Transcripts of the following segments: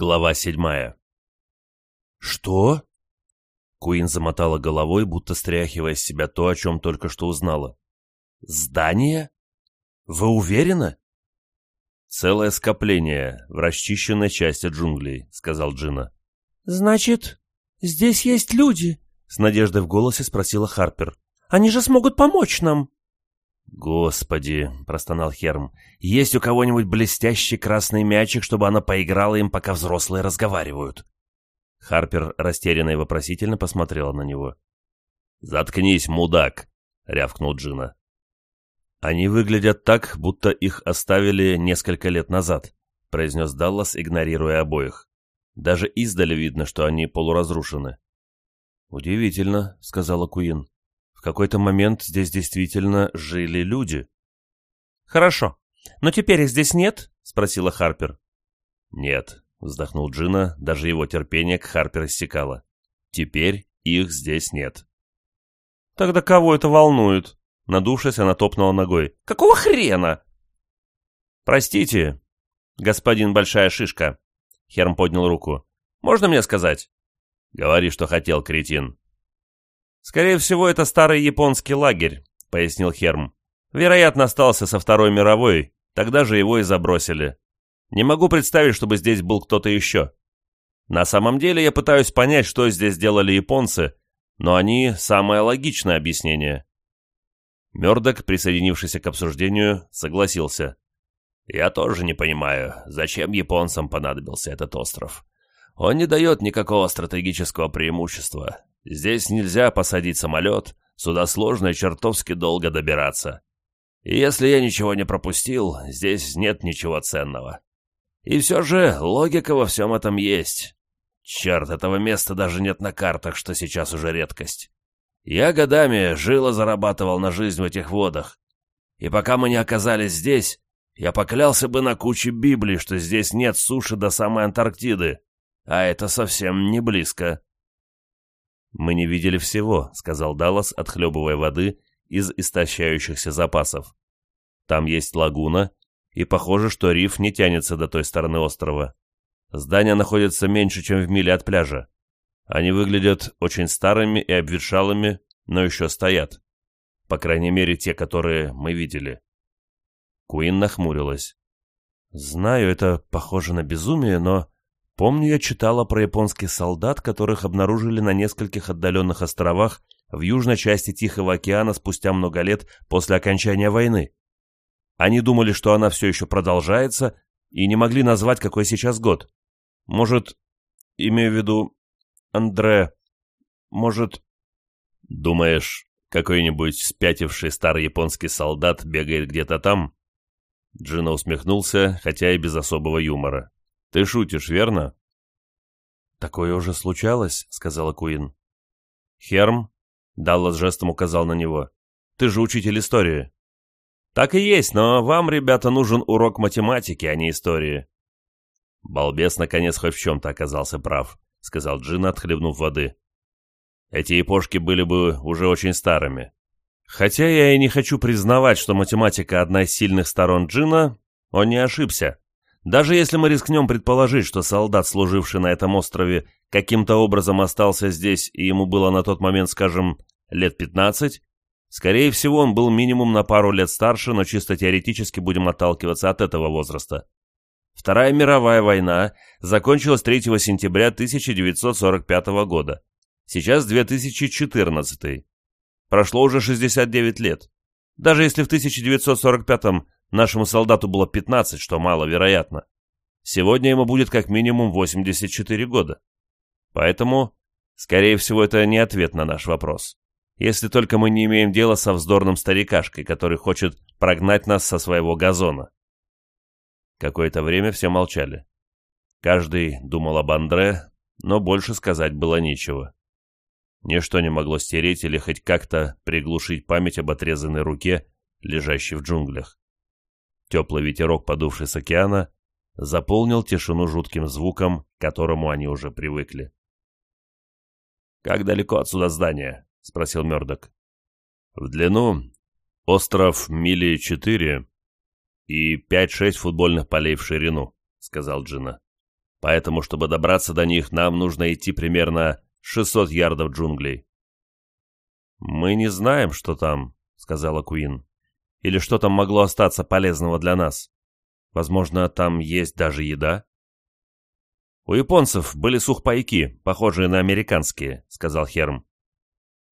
Глава седьмая. «Что?» Куин замотала головой, будто стряхивая с себя то, о чем только что узнала. «Здание? Вы уверены?» «Целое скопление в расчищенной части джунглей», — сказал Джина. «Значит, здесь есть люди?» — с надеждой в голосе спросила Харпер. «Они же смогут помочь нам!» «Господи!» — простонал Херм. «Есть у кого-нибудь блестящий красный мячик, чтобы она поиграла им, пока взрослые разговаривают?» Харпер растерянно и вопросительно посмотрела на него. «Заткнись, мудак!» — рявкнул Джина. «Они выглядят так, будто их оставили несколько лет назад», — произнес Даллас, игнорируя обоих. «Даже издали видно, что они полуразрушены». «Удивительно», — сказала Куин. В какой-то момент здесь действительно жили люди. «Хорошо. Но теперь их здесь нет?» — спросила Харпер. «Нет», — вздохнул Джина, даже его терпение к Харпер иссякало. «Теперь их здесь нет». «Тогда кого это волнует?» Надувшись, она топнула ногой. «Какого хрена?» «Простите, господин Большая Шишка», — Херм поднял руку. «Можно мне сказать?» «Говори, что хотел, кретин», «Скорее всего, это старый японский лагерь», — пояснил Херм. «Вероятно, остался со Второй мировой, тогда же его и забросили. Не могу представить, чтобы здесь был кто-то еще. На самом деле я пытаюсь понять, что здесь делали японцы, но они — самое логичное объяснение». Мёрдок, присоединившийся к обсуждению, согласился. «Я тоже не понимаю, зачем японцам понадобился этот остров. Он не дает никакого стратегического преимущества. Здесь нельзя посадить самолет, сюда сложно и чертовски долго добираться. И если я ничего не пропустил, здесь нет ничего ценного. И все же логика во всем этом есть. Черт, этого места даже нет на картах, что сейчас уже редкость. Я годами жило зарабатывал на жизнь в этих водах. И пока мы не оказались здесь, я поклялся бы на куче Библии, что здесь нет суши до самой Антарктиды. А это совсем не близко». «Мы не видели всего», — сказал Даллас, отхлебывая воды из истощающихся запасов. «Там есть лагуна, и похоже, что риф не тянется до той стороны острова. Здания находятся меньше, чем в миле от пляжа. Они выглядят очень старыми и обветшалыми, но еще стоят. По крайней мере, те, которые мы видели». Куин нахмурилась. «Знаю, это похоже на безумие, но...» Помню, я читала про японских солдат, которых обнаружили на нескольких отдаленных островах в южной части Тихого океана спустя много лет после окончания войны. Они думали, что она все еще продолжается, и не могли назвать, какой сейчас год. Может, имею в виду, Андре, может... Думаешь, какой-нибудь спятивший старый японский солдат бегает где-то там? Джина усмехнулся, хотя и без особого юмора ты шутишь верно? Такое уже случалось сказала куин. Херм даллас жестом указал на него ты же учитель истории. Так и есть но вам ребята нужен урок математики а не истории. Балбес наконец хоть в чем то оказался прав сказал джин отхлебнув воды. Эти эпошки были бы уже очень старыми. Хотя я и не хочу признавать что математика одна из сильных сторон джина он не ошибся. Даже если мы рискнем предположить, что солдат, служивший на этом острове, каким-то образом остался здесь, и ему было на тот момент, скажем, лет 15, скорее всего, он был минимум на пару лет старше, но чисто теоретически будем отталкиваться от этого возраста. Вторая мировая война закончилась 3 сентября 1945 года. Сейчас 2014. Прошло уже 69 лет. Даже если в 1945 Нашему солдату было 15, что маловероятно. Сегодня ему будет как минимум 84 года. Поэтому, скорее всего, это не ответ на наш вопрос. Если только мы не имеем дела со вздорным старикашкой, который хочет прогнать нас со своего газона. Какое-то время все молчали. Каждый думал об Андре, но больше сказать было нечего. Ничто не могло стереть или хоть как-то приглушить память об отрезанной руке, лежащей в джунглях. Теплый ветерок, подувший с океана, заполнил тишину жутким звуком, к которому они уже привыкли. «Как далеко отсюда здание?» — спросил Мёрдок. «В длину остров мили четыре и пять-шесть футбольных полей в ширину», — сказал Джина. «Поэтому, чтобы добраться до них, нам нужно идти примерно 600 ярдов джунглей». «Мы не знаем, что там», — сказала Куин или что там могло остаться полезного для нас. Возможно, там есть даже еда?» «У японцев были сухпайки, похожие на американские», — сказал Херм.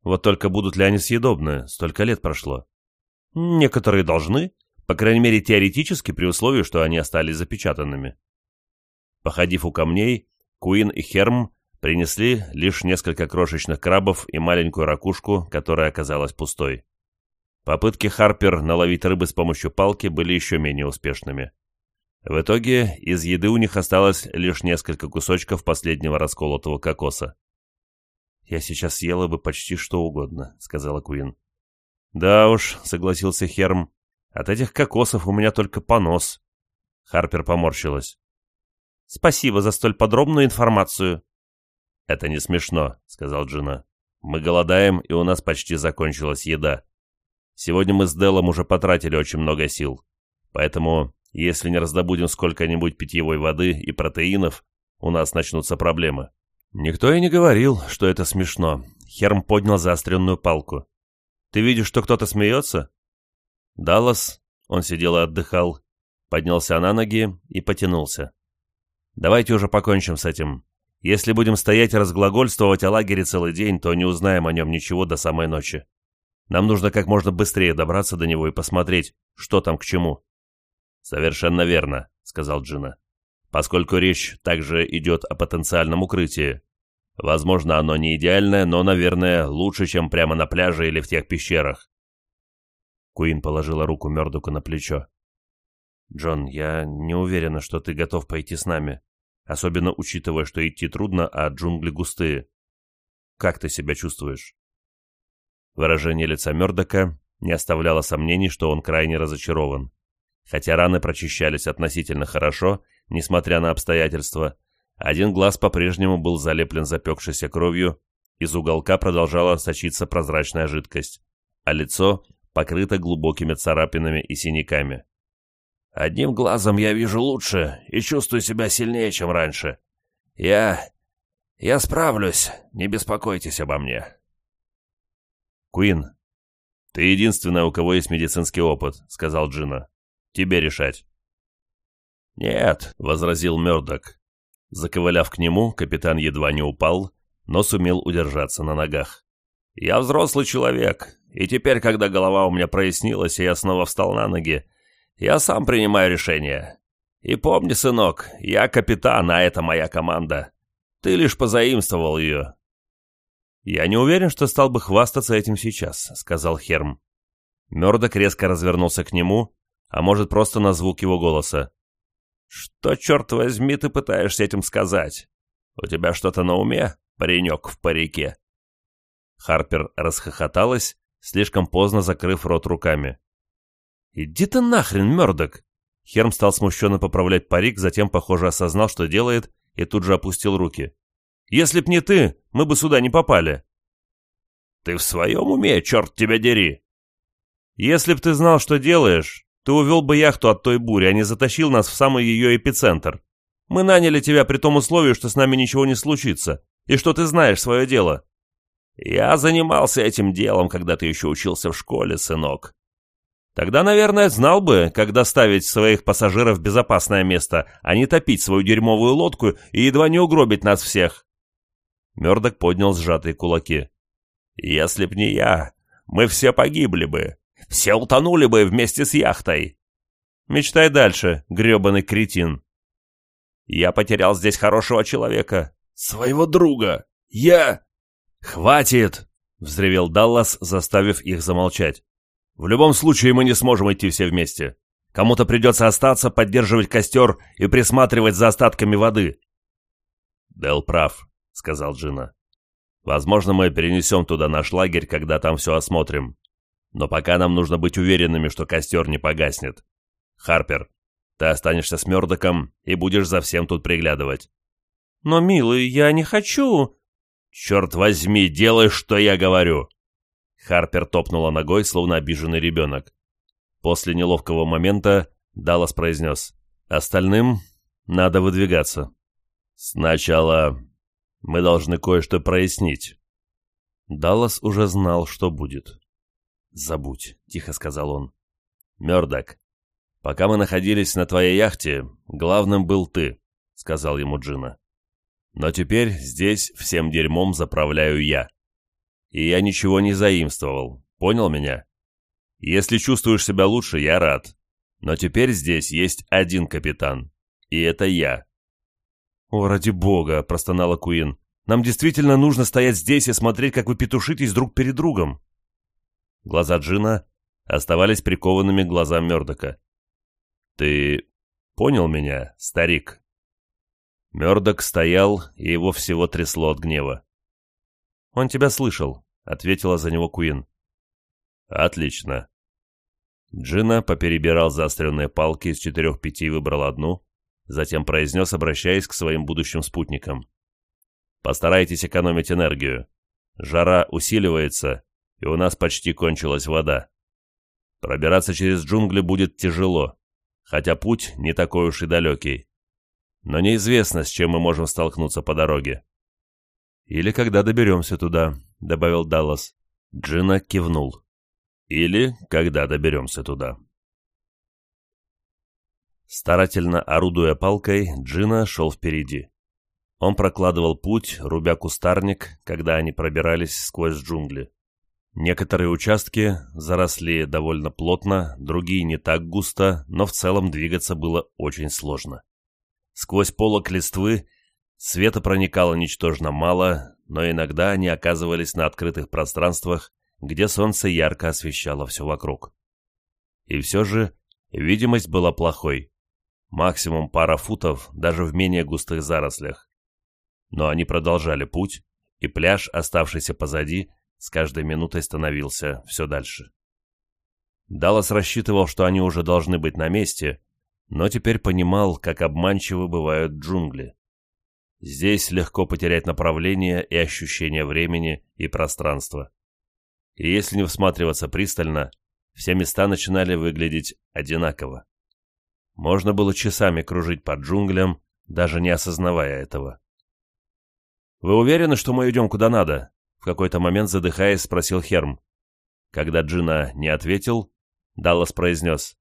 «Вот только будут ли они съедобны? Столько лет прошло». «Некоторые должны, по крайней мере теоретически, при условии, что они остались запечатанными». Походив у камней, Куин и Херм принесли лишь несколько крошечных крабов и маленькую ракушку, которая оказалась пустой. Попытки Харпер наловить рыбы с помощью палки были еще менее успешными. В итоге из еды у них осталось лишь несколько кусочков последнего расколотого кокоса. «Я сейчас съела бы почти что угодно», — сказала Куин. «Да уж», — согласился Херм, — «от этих кокосов у меня только понос». Харпер поморщилась. «Спасибо за столь подробную информацию». «Это не смешно», — сказал Джина. «Мы голодаем, и у нас почти закончилась еда». Сегодня мы с Делом уже потратили очень много сил. Поэтому, если не раздобудем сколько-нибудь питьевой воды и протеинов, у нас начнутся проблемы». «Никто и не говорил, что это смешно». Херм поднял заостренную палку. «Ты видишь, что кто-то смеется?» «Даллас», — он сидел и отдыхал, поднялся на ноги и потянулся. «Давайте уже покончим с этим. Если будем стоять и разглагольствовать о лагере целый день, то не узнаем о нем ничего до самой ночи». Нам нужно как можно быстрее добраться до него и посмотреть, что там к чему». «Совершенно верно», — сказал Джина. «Поскольку речь также идет о потенциальном укрытии. Возможно, оно не идеальное, но, наверное, лучше, чем прямо на пляже или в тех пещерах». Куин положила руку Мёрдуку на плечо. «Джон, я не уверена, что ты готов пойти с нами, особенно учитывая, что идти трудно, а джунгли густые. Как ты себя чувствуешь?» Выражение лица Мёрдока не оставляло сомнений, что он крайне разочарован. Хотя раны прочищались относительно хорошо, несмотря на обстоятельства, один глаз по-прежнему был залеплен запекшейся кровью, из уголка продолжала сочиться прозрачная жидкость, а лицо покрыто глубокими царапинами и синяками. «Одним глазом я вижу лучше и чувствую себя сильнее, чем раньше. Я... я справлюсь, не беспокойтесь обо мне», «Куин, ты единственная, у кого есть медицинский опыт», — сказал Джина. «Тебе решать». «Нет», — возразил Мёрдок. Заковыляв к нему, капитан едва не упал, но сумел удержаться на ногах. «Я взрослый человек, и теперь, когда голова у меня прояснилась, и я снова встал на ноги, я сам принимаю решение. И помни, сынок, я капитан, а это моя команда. Ты лишь позаимствовал ее, «Я не уверен, что стал бы хвастаться этим сейчас», — сказал Херм. Мёрдок резко развернулся к нему, а может, просто на звук его голоса. «Что, черт возьми, ты пытаешься этим сказать? У тебя что-то на уме, паренек в парике?» Харпер расхохоталась, слишком поздно закрыв рот руками. «Иди ты нахрен, Мёрдок!» Херм стал смущенно поправлять парик, затем, похоже, осознал, что делает, и тут же опустил руки. Если б не ты, мы бы сюда не попали». «Ты в своем уме, черт тебя дери!» «Если б ты знал, что делаешь, ты увел бы яхту от той бури, а не затащил нас в самый ее эпицентр. Мы наняли тебя при том условии, что с нами ничего не случится, и что ты знаешь свое дело». «Я занимался этим делом, когда ты еще учился в школе, сынок», Тогда, наверное, знал бы, как доставить своих пассажиров в безопасное место, а не топить свою дерьмовую лодку и едва не угробить нас всех. Мёрдок поднял сжатые кулаки. «Если б не я, мы все погибли бы. Все утонули бы вместе с яхтой. Мечтай дальше, гребаный кретин. Я потерял здесь хорошего человека. Своего друга. Я... Хватит!» — взревел Даллас, заставив их замолчать. «В любом случае мы не сможем идти все вместе. Кому-то придется остаться, поддерживать костер и присматривать за остатками воды». Дел прав сказал Джина. Возможно, мы перенесем туда наш лагерь, когда там все осмотрим. Но пока нам нужно быть уверенными, что костер не погаснет. Харпер, ты останешься с Мёрдоком и будешь за всем тут приглядывать. Но, милый, я не хочу... Черт возьми, делай, что я говорю! Харпер топнула ногой, словно обиженный ребенок. После неловкого момента Даллас произнес. Остальным надо выдвигаться. Сначала мы должны кое-что прояснить». Даллас уже знал, что будет. «Забудь», — тихо сказал он. «Мёрдок, пока мы находились на твоей яхте, главным был ты», — сказал ему Джина. «Но теперь здесь всем дерьмом заправляю я. И я ничего не заимствовал. Понял меня? Если чувствуешь себя лучше, я рад. Но теперь здесь есть один капитан. И это я. «О, ради бога!» — простонала Куин. «Нам действительно нужно стоять здесь и смотреть, как вы петушитесь друг перед другом!» Глаза Джина оставались прикованными к глазам Мёрдока. «Ты понял меня, старик?» Мёрдок стоял, и его всего трясло от гнева. «Он тебя слышал», — ответила за него Куин. «Отлично». Джина поперебирал заостренные палки, из четырех-пяти и выбрал одну — затем произнес, обращаясь к своим будущим спутникам. «Постарайтесь экономить энергию. Жара усиливается, и у нас почти кончилась вода. Пробираться через джунгли будет тяжело, хотя путь не такой уж и далекий. Но неизвестно, с чем мы можем столкнуться по дороге». «Или когда доберемся туда», — добавил Даллас. Джина кивнул. «Или когда доберемся туда» старательно орудуя палкой, Джина шел впереди. Он прокладывал путь, рубя кустарник, когда они пробирались сквозь джунгли. Некоторые участки заросли довольно плотно, другие не так густо, но в целом двигаться было очень сложно. Сквозь полок листвы света проникало ничтожно мало, но иногда они оказывались на открытых пространствах, где солнце ярко освещало все вокруг. И все же видимость была плохой максимум пара футов даже в менее густых зарослях. Но они продолжали путь, и пляж, оставшийся позади, с каждой минутой становился все дальше. Даллас рассчитывал, что они уже должны быть на месте, но теперь понимал, как обманчивы бывают джунгли. Здесь легко потерять направление и ощущение времени и пространства. И если не всматриваться пристально, все места начинали выглядеть одинаково. Можно было часами кружить под джунглям, даже не осознавая этого. «Вы уверены, что мы идем куда надо?» — в какой-то момент задыхаясь спросил Херм. Когда Джина не ответил, Даллас произнес.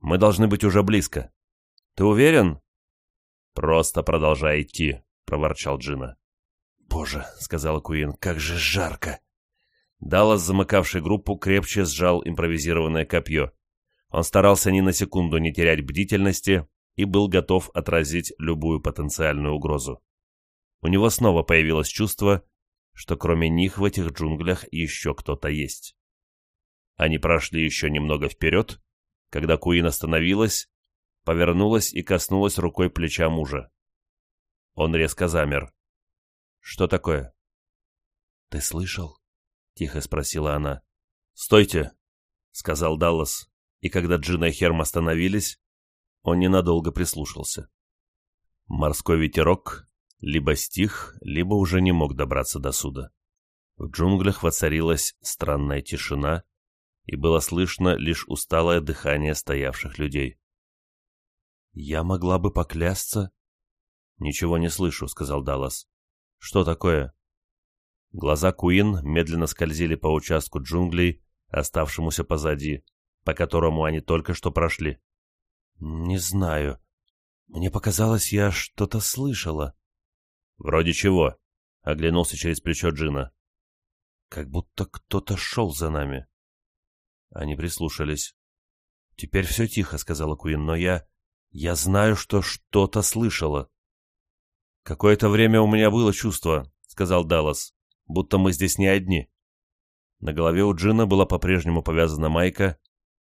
«Мы должны быть уже близко. Ты уверен?» «Просто продолжай идти», — проворчал Джина. «Боже», — сказал Куин, — «как же жарко!» Даллас, замыкавший группу, крепче сжал импровизированное копье. Он старался ни на секунду не терять бдительности и был готов отразить любую потенциальную угрозу. У него снова появилось чувство, что кроме них в этих джунглях еще кто-то есть. Они прошли еще немного вперед, когда Куин остановилась, повернулась и коснулась рукой плеча мужа. Он резко замер. «Что такое?» «Ты слышал?» — тихо спросила она. «Стойте!» — сказал Даллас и когда Джина и Херм остановились, он ненадолго прислушался. Морской ветерок либо стих, либо уже не мог добраться до суда. В джунглях воцарилась странная тишина, и было слышно лишь усталое дыхание стоявших людей. «Я могла бы поклясться...» «Ничего не слышу», — сказал Даллас. «Что такое?» Глаза Куин медленно скользили по участку джунглей, оставшемуся позади, по которому они только что прошли. «Не знаю. Мне показалось, я что-то слышала». «Вроде чего», — оглянулся через плечо Джина. «Как будто кто-то шел за нами». Они прислушались. «Теперь все тихо», — сказала Куин, — «но я... я знаю, что что-то слышала». «Какое-то время у меня было чувство», — сказал Даллас, — «будто мы здесь не одни». На голове у Джина была по-прежнему повязана майка,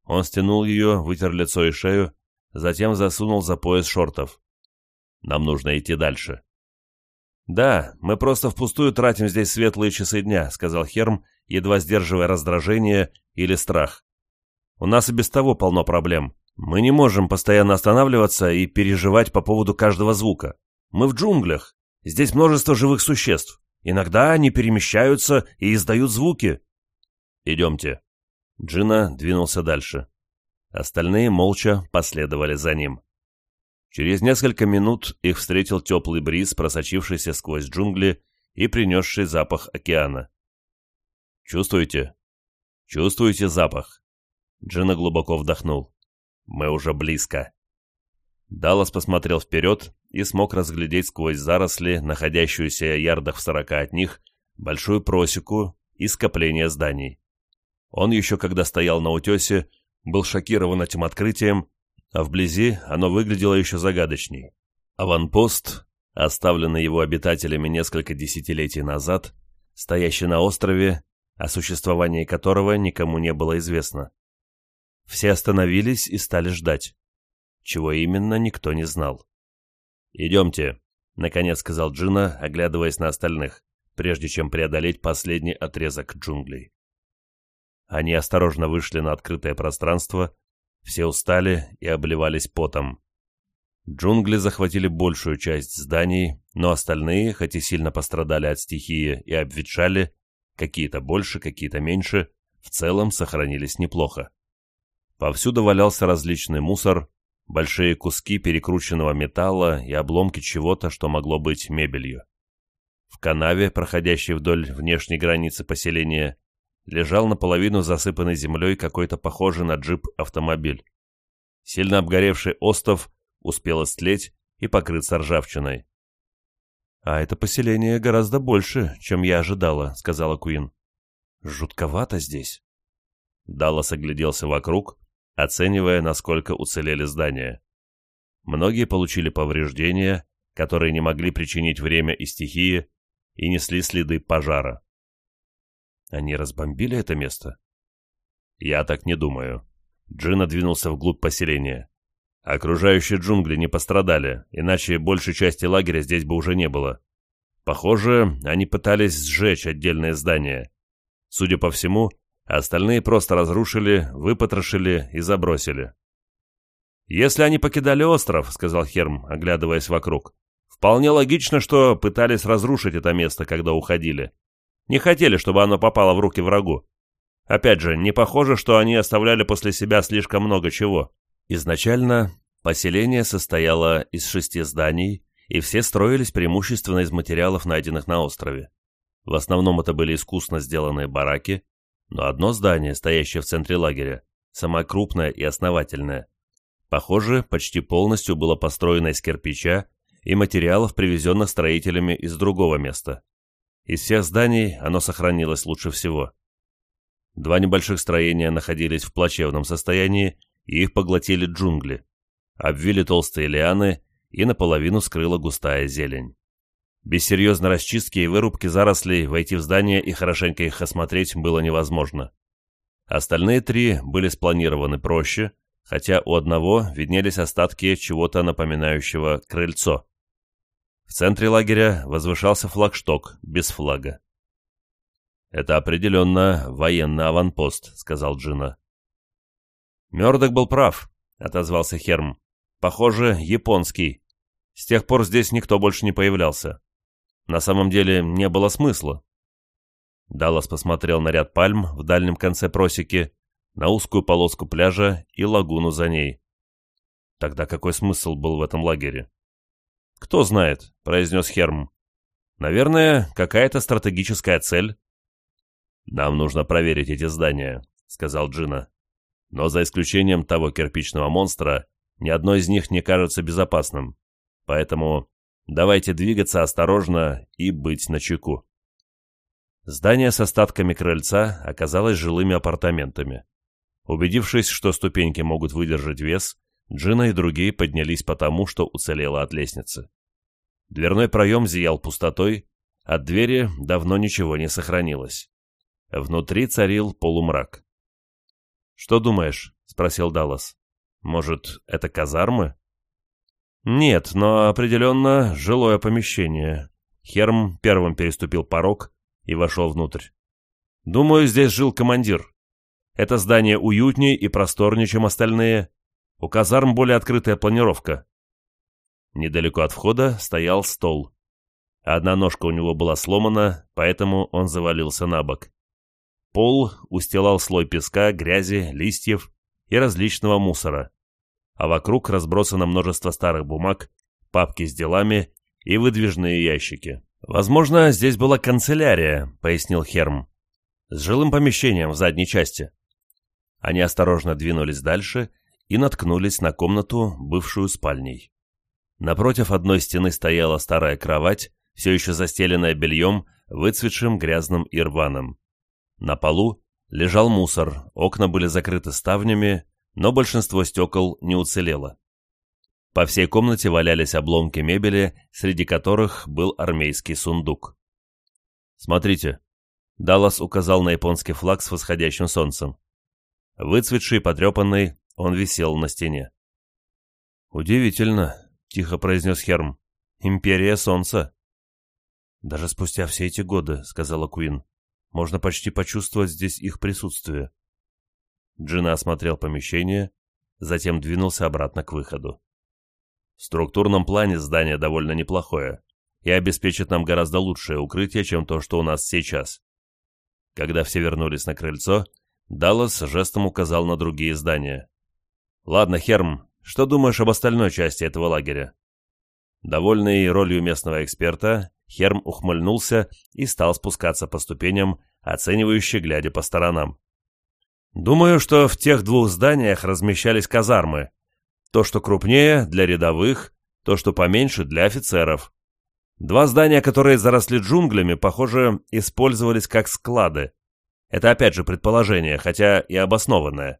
он стянул ее, вытер лицо и шею, затем засунул за пояс шортов. «Нам нужно идти дальше». «Да, мы просто впустую тратим здесь светлые часы дня», — сказал Херм, едва сдерживая раздражение или страх. «У нас и без того полно проблем. Мы не можем постоянно останавливаться и переживать по поводу каждого звука. Мы в джунглях. Здесь множество живых существ. Иногда они перемещаются и издают звуки». «Идемте», Джина двинулся дальше. Остальные молча последовали за ним. Через несколько минут их встретил теплый бриз, просочившийся сквозь джунгли и принесший запах океана. «Чувствуете? Чувствуете запах?» Джина глубоко вдохнул. «Мы уже близко». Даллас посмотрел вперед и смог разглядеть сквозь заросли, находящуюся ярдах в сорока от них, большую просеку и скопление зданий. Он еще когда стоял на утесе, был шокирован этим открытием, а вблизи оно выглядело еще загадочней. Аванпост, оставленный его обитателями несколько десятилетий назад, стоящий на острове, о существовании которого никому не было известно. Все остановились и стали ждать. Чего именно, никто не знал. «Идемте», — наконец сказал Джина, оглядываясь на остальных, прежде чем преодолеть последний отрезок джунглей. Они осторожно вышли на открытое пространство, все устали и обливались потом. Джунгли захватили большую часть зданий, но остальные, хоть и сильно пострадали от стихии и обветшали, какие-то больше, какие-то меньше, в целом сохранились неплохо. Повсюду валялся различный мусор, большие куски перекрученного металла и обломки чего-то, что могло быть мебелью. В канаве, проходящей вдоль внешней границы поселения, лежал наполовину засыпанный землей какой-то похожий на джип автомобиль. Сильно обгоревший остов успел истлеть и покрыться ржавчиной. «А это поселение гораздо больше, чем я ожидала», — сказала Куин. «Жутковато здесь». Даллас огляделся вокруг, оценивая, насколько уцелели здания. Многие получили повреждения, которые не могли причинить время и стихии, и несли следы пожара. Они разбомбили это место? Я так не думаю. Джин отдвинулся вглубь поселения. Окружающие джунгли не пострадали, иначе большей части лагеря здесь бы уже не было. Похоже, они пытались сжечь отдельные здания. Судя по всему, остальные просто разрушили, выпотрошили и забросили. «Если они покидали остров», — сказал Херм, оглядываясь вокруг, — «вполне логично, что пытались разрушить это место, когда уходили. Не хотели, чтобы оно попало в руки врагу. Опять же, не похоже, что они оставляли после себя слишком много чего. Изначально поселение состояло из шести зданий, и все строились преимущественно из материалов, найденных на острове. В основном это были искусно сделанные бараки, но одно здание, стоящее в центре лагеря, самое крупное и основательное, похоже, почти полностью было построено из кирпича и материалов, привезенных строителями из другого места. Из всех зданий оно сохранилось лучше всего. Два небольших строения находились в плачевном состоянии, и их поглотили джунгли. Обвили толстые лианы, и наполовину скрыла густая зелень. Без серьезной расчистки и вырубки зарослей войти в здание и хорошенько их осмотреть было невозможно. Остальные три были спланированы проще, хотя у одного виднелись остатки чего-то напоминающего крыльцо. В центре лагеря возвышался флагшток, без флага. «Это определенно военный аванпост», — сказал Джина. «Мёрдок был прав», — отозвался Херм. «Похоже, японский. С тех пор здесь никто больше не появлялся. На самом деле не было смысла». Даллас посмотрел на ряд пальм в дальнем конце просеки, на узкую полоску пляжа и лагуну за ней. Тогда какой смысл был в этом лагере? «Кто знает», — произнес Херм. «Наверное, какая-то стратегическая цель». «Нам нужно проверить эти здания», — сказал Джина. «Но за исключением того кирпичного монстра, ни одно из них не кажется безопасным. Поэтому давайте двигаться осторожно и быть начеку». Здание с остатками крыльца оказалось жилыми апартаментами. Убедившись, что ступеньки могут выдержать вес, Джина и другие поднялись потому, что уцелело от лестницы. Дверной проем зиял пустотой, от двери давно ничего не сохранилось. Внутри царил полумрак. «Что думаешь?» — спросил Даллас. «Может, это казармы?» «Нет, но определенно жилое помещение». Херм первым переступил порог и вошел внутрь. «Думаю, здесь жил командир. Это здание уютнее и просторнее, чем остальные, у казарм более открытая планировка. Недалеко от входа стоял стол. Одна ножка у него была сломана, поэтому он завалился на бок. Пол устилал слой песка, грязи, листьев и различного мусора. А вокруг разбросано множество старых бумаг, папки с делами и выдвижные ящики. «Возможно, здесь была канцелярия», — пояснил Херм. «С жилым помещением в задней части». Они осторожно двинулись дальше — и наткнулись на комнату, бывшую спальней. Напротив одной стены стояла старая кровать, все еще застеленная бельем, выцветшим, грязным и рваным. На полу лежал мусор, окна были закрыты ставнями, но большинство стекол не уцелело. По всей комнате валялись обломки мебели, среди которых был армейский сундук. «Смотрите», — Даллас указал на японский флаг с восходящим солнцем. Выцветший и потрепанный, он висел на стене. «Удивительно», — тихо произнес Херм. «Империя Солнца». «Даже спустя все эти годы», — сказала Куин, — «можно почти почувствовать здесь их присутствие». Джина осмотрел помещение, затем двинулся обратно к выходу. В структурном плане здание довольно неплохое и обеспечит нам гораздо лучшее укрытие, чем то, что у нас сейчас. Когда все вернулись на крыльцо, Даллас жестом указал на другие здания. Ладно, Херм, что думаешь об остальной части этого лагеря?» Довольный ролью местного эксперта, Херм ухмыльнулся и стал спускаться по ступеням, оценивающе глядя по сторонам. «Думаю, что в тех двух зданиях размещались казармы. То, что крупнее, для рядовых, то, что поменьше, для офицеров. Два здания, которые заросли джунглями, похоже, использовались как склады. Это опять же предположение, хотя и обоснованное.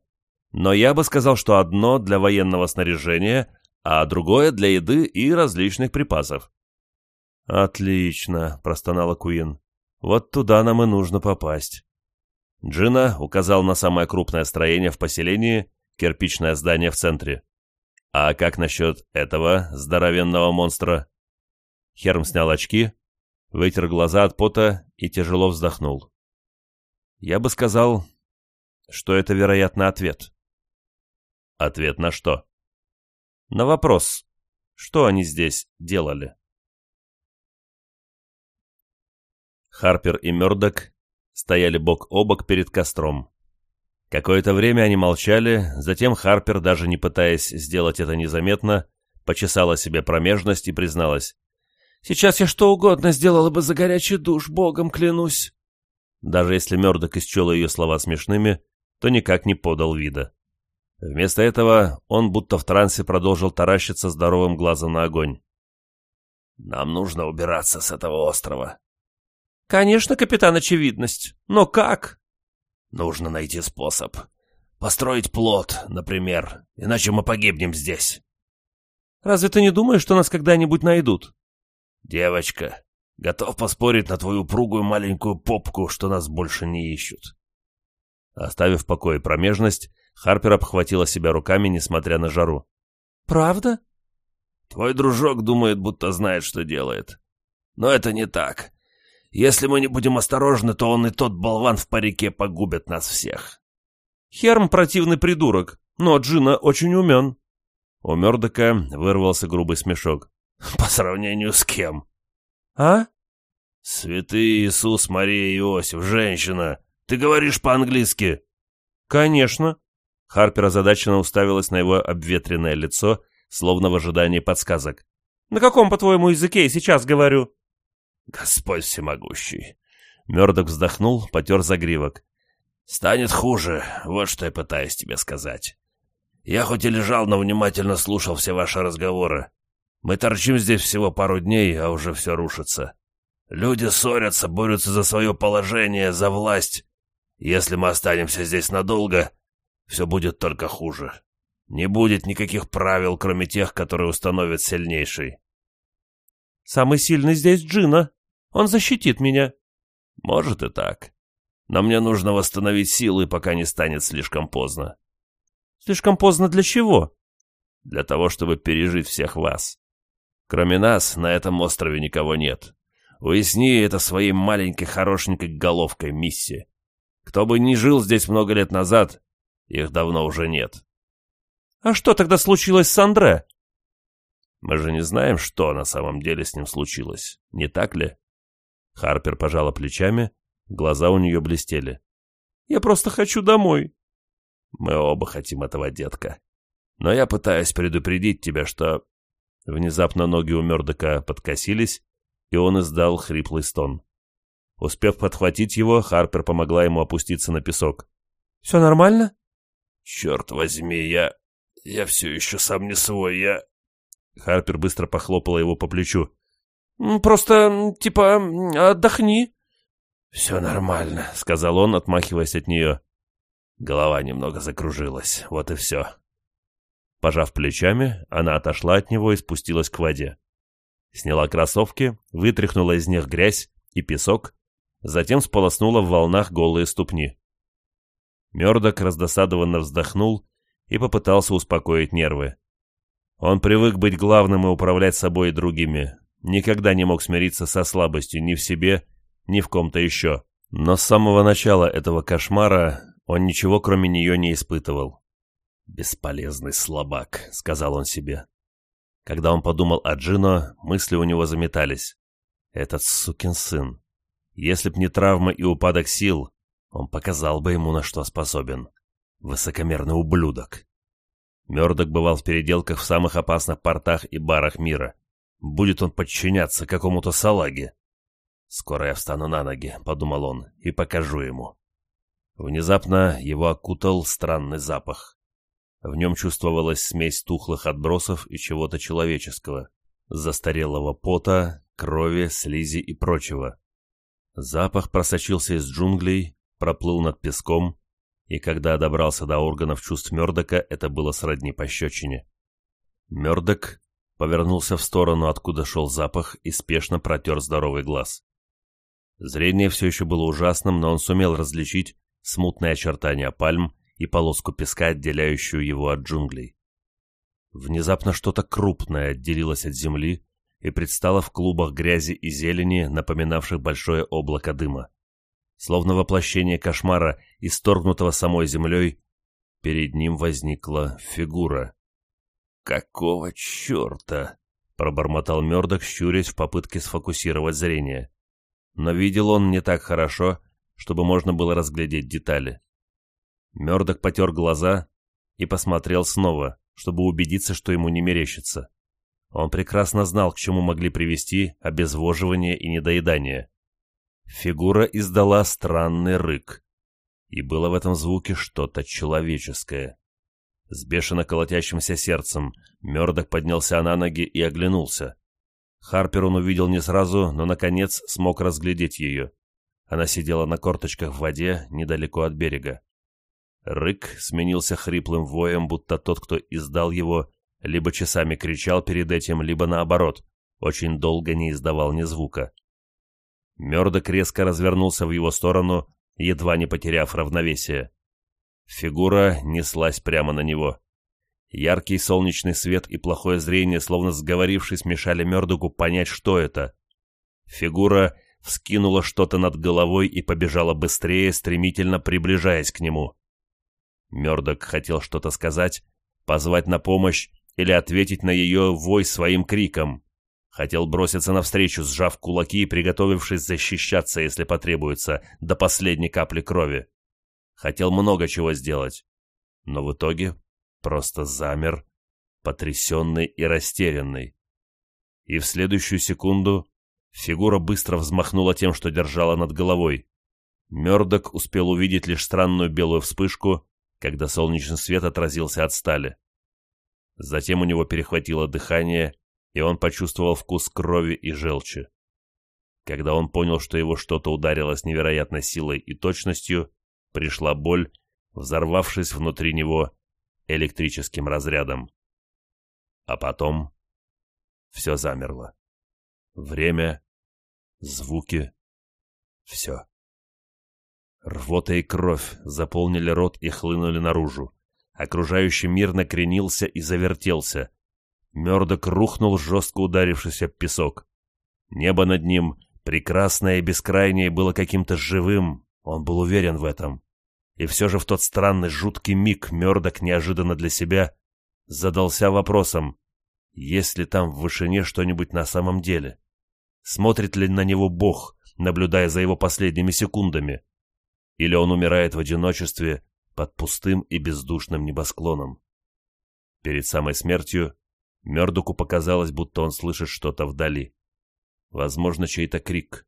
Но я бы сказал, что одно для военного снаряжения, а другое для еды и различных припасов. «Отлично», — простонала Куин. «Вот туда нам и нужно попасть». Джина указал на самое крупное строение в поселении, кирпичное здание в центре. «А как насчет этого здоровенного монстра?» Херм снял очки, вытер глаза от пота и тяжело вздохнул. «Я бы сказал, что это, вероятно, ответ. Ответ на что? На вопрос, что они здесь делали. Харпер и Мёрдок стояли бок о бок перед костром. Какое-то время они молчали, затем Харпер, даже не пытаясь сделать это незаметно, почесала себе промежность и призналась. «Сейчас я что угодно сделала бы за горячий душ, богом клянусь!» Даже если Мёрдок исчел ее слова смешными, то никак не подал вида. Вместо этого он будто в трансе продолжил таращиться здоровым глазом на огонь. «Нам нужно убираться с этого острова». «Конечно, капитан Очевидность. Но как?» «Нужно найти способ. Построить плот, например, иначе мы погибнем здесь». «Разве ты не думаешь, что нас когда-нибудь найдут?» «Девочка, готов поспорить на твою упругую маленькую попку, что нас больше не ищут». Оставив покой покое промежность, Харпер обхватила себя руками, несмотря на жару. «Правда?» «Твой дружок думает, будто знает, что делает. Но это не так. Если мы не будем осторожны, то он и тот болван в парике погубят нас всех». «Херм противный придурок, но Джина очень умен». У Мёрдока вырвался грубый смешок. «По сравнению с кем?» «А?» «Святый Иисус, Мария и Иосиф, женщина! Ты говоришь по-английски?» «Конечно. Харпер озадаченно уставилась на его обветренное лицо, словно в ожидании подсказок. «На каком, по-твоему, языке я сейчас говорю?» «Господь всемогущий!» Мёрдок вздохнул, потер загривок. «Станет хуже, вот что я пытаюсь тебе сказать. Я хоть и лежал, но внимательно слушал все ваши разговоры. Мы торчим здесь всего пару дней, а уже все рушится. Люди ссорятся, борются за свое положение, за власть. Если мы останемся здесь надолго, все будет только хуже. Не будет никаких правил, кроме тех, которые установит сильнейший. Самый сильный здесь Джина. Он защитит меня. Может и так. Но мне нужно восстановить силы, пока не станет слишком поздно. Слишком поздно для чего? Для того, чтобы пережить всех вас. Кроме нас, на этом острове никого нет. Уясни это своей маленькой хорошенькой головкой, Мисси. Кто бы ни жил здесь много лет назад, их давно уже нет. А что тогда случилось с Андре? Мы же не знаем, что на самом деле с ним случилось, не так ли? Харпер пожала плечами, глаза у нее блестели. Я просто хочу домой. Мы оба хотим этого, детка. Но я пытаюсь предупредить тебя, что... Внезапно ноги у Мёрдока подкосились, и он издал хриплый стон. Успев подхватить его, Харпер помогла ему опуститься на песок. «Все нормально?» «Черт возьми, я... я все еще сам не свой, я...» Харпер быстро похлопала его по плечу. «Просто, типа, отдохни». «Все нормально», — сказал он, отмахиваясь от нее. Голова немного закружилась, вот и все. Пожав плечами, она отошла от него и спустилась к воде. Сняла кроссовки, вытряхнула из них грязь и песок, затем сполоснула в волнах голые ступни. Мёрдок раздосадованно вздохнул и попытался успокоить нервы. Он привык быть главным и управлять собой и другими, никогда не мог смириться со слабостью ни в себе, ни в ком-то еще. Но с самого начала этого кошмара он ничего кроме нее не испытывал. «Бесполезный слабак», — сказал он себе. Когда он подумал о Джино, мысли у него заметались. «Этот сукин сын. Если б не травма и упадок сил, он показал бы ему, на что способен. Высокомерный ублюдок. Мердок бывал в переделках в самых опасных портах и барах мира. Будет он подчиняться какому-то салаге. «Скоро я встану на ноги», — подумал он, — «и покажу ему». Внезапно его окутал странный запах. В нем чувствовалась смесь тухлых отбросов и чего-то человеческого, застарелого пота, крови, слизи и прочего. Запах просочился из джунглей, проплыл над песком, и когда добрался до органов чувств Мёрдока, это было сродни пощечине. Мёрдок повернулся в сторону, откуда шел запах, и спешно протер здоровый глаз. Зрение все еще было ужасным, но он сумел различить смутные очертания пальм и полоску песка, отделяющую его от джунглей. Внезапно что-то крупное отделилось от земли и предстало в клубах грязи и зелени, напоминавших большое облако дыма словно воплощение кошмара, исторгнутого самой землей, перед ним возникла фигура. «Какого черта?» — пробормотал Мёрдок, щурясь в попытке сфокусировать зрение. Но видел он не так хорошо, чтобы можно было разглядеть детали. Мёрдок потер глаза и посмотрел снова, чтобы убедиться, что ему не мерещится. Он прекрасно знал, к чему могли привести обезвоживание и недоедание. Фигура издала странный рык, и было в этом звуке что-то человеческое. С бешено колотящимся сердцем Мёрдок поднялся на ноги и оглянулся. Харпер он увидел не сразу, но, наконец, смог разглядеть ее. Она сидела на корточках в воде, недалеко от берега. Рык сменился хриплым воем, будто тот, кто издал его, либо часами кричал перед этим, либо наоборот, очень долго не издавал ни звука. Мёрдок резко развернулся в его сторону, едва не потеряв равновесие. Фигура неслась прямо на него. Яркий солнечный свет и плохое зрение, словно сговорившись, мешали Мердоку понять, что это. Фигура вскинула что-то над головой и побежала быстрее, стремительно приближаясь к нему. Мёрдок хотел что-то сказать, позвать на помощь или ответить на её вой своим криком. Хотел броситься навстречу, сжав кулаки и приготовившись защищаться, если потребуется, до последней капли крови. Хотел много чего сделать. Но в итоге просто замер, потрясенный и растерянный. И в следующую секунду фигура быстро взмахнула тем, что держала над головой. Мёрдок успел увидеть лишь странную белую вспышку, когда солнечный свет отразился от стали. Затем у него перехватило дыхание и он почувствовал вкус крови и желчи. Когда он понял, что его что-то ударило с невероятной силой и точностью, пришла боль, взорвавшись внутри него электрическим разрядом. А потом все замерло. Время, звуки, все. Рвота и кровь заполнили рот и хлынули наружу. Окружающий мир накренился и завертелся — Мердок рухнул, жестко ударившись об песок. Небо над ним, прекрасное и бескрайнее, было каким-то живым, он был уверен в этом. И все же в тот странный, жуткий миг Мердок неожиданно для себя задался вопросом, есть ли там в вышине что-нибудь на самом деле. Смотрит ли на него Бог, наблюдая за его последними секундами? Или он умирает в одиночестве под пустым и бездушным небосклоном? Перед самой смертью Мердуку показалось, будто он слышит что-то вдали. Возможно, чей-то крик.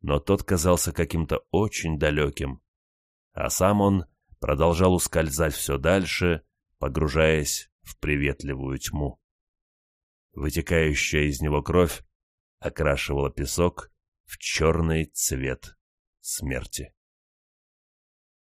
Но тот казался каким-то очень далеким. А сам он продолжал ускользать все дальше, погружаясь в приветливую тьму. Вытекающая из него кровь окрашивала песок в черный цвет смерти.